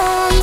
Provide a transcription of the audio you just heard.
on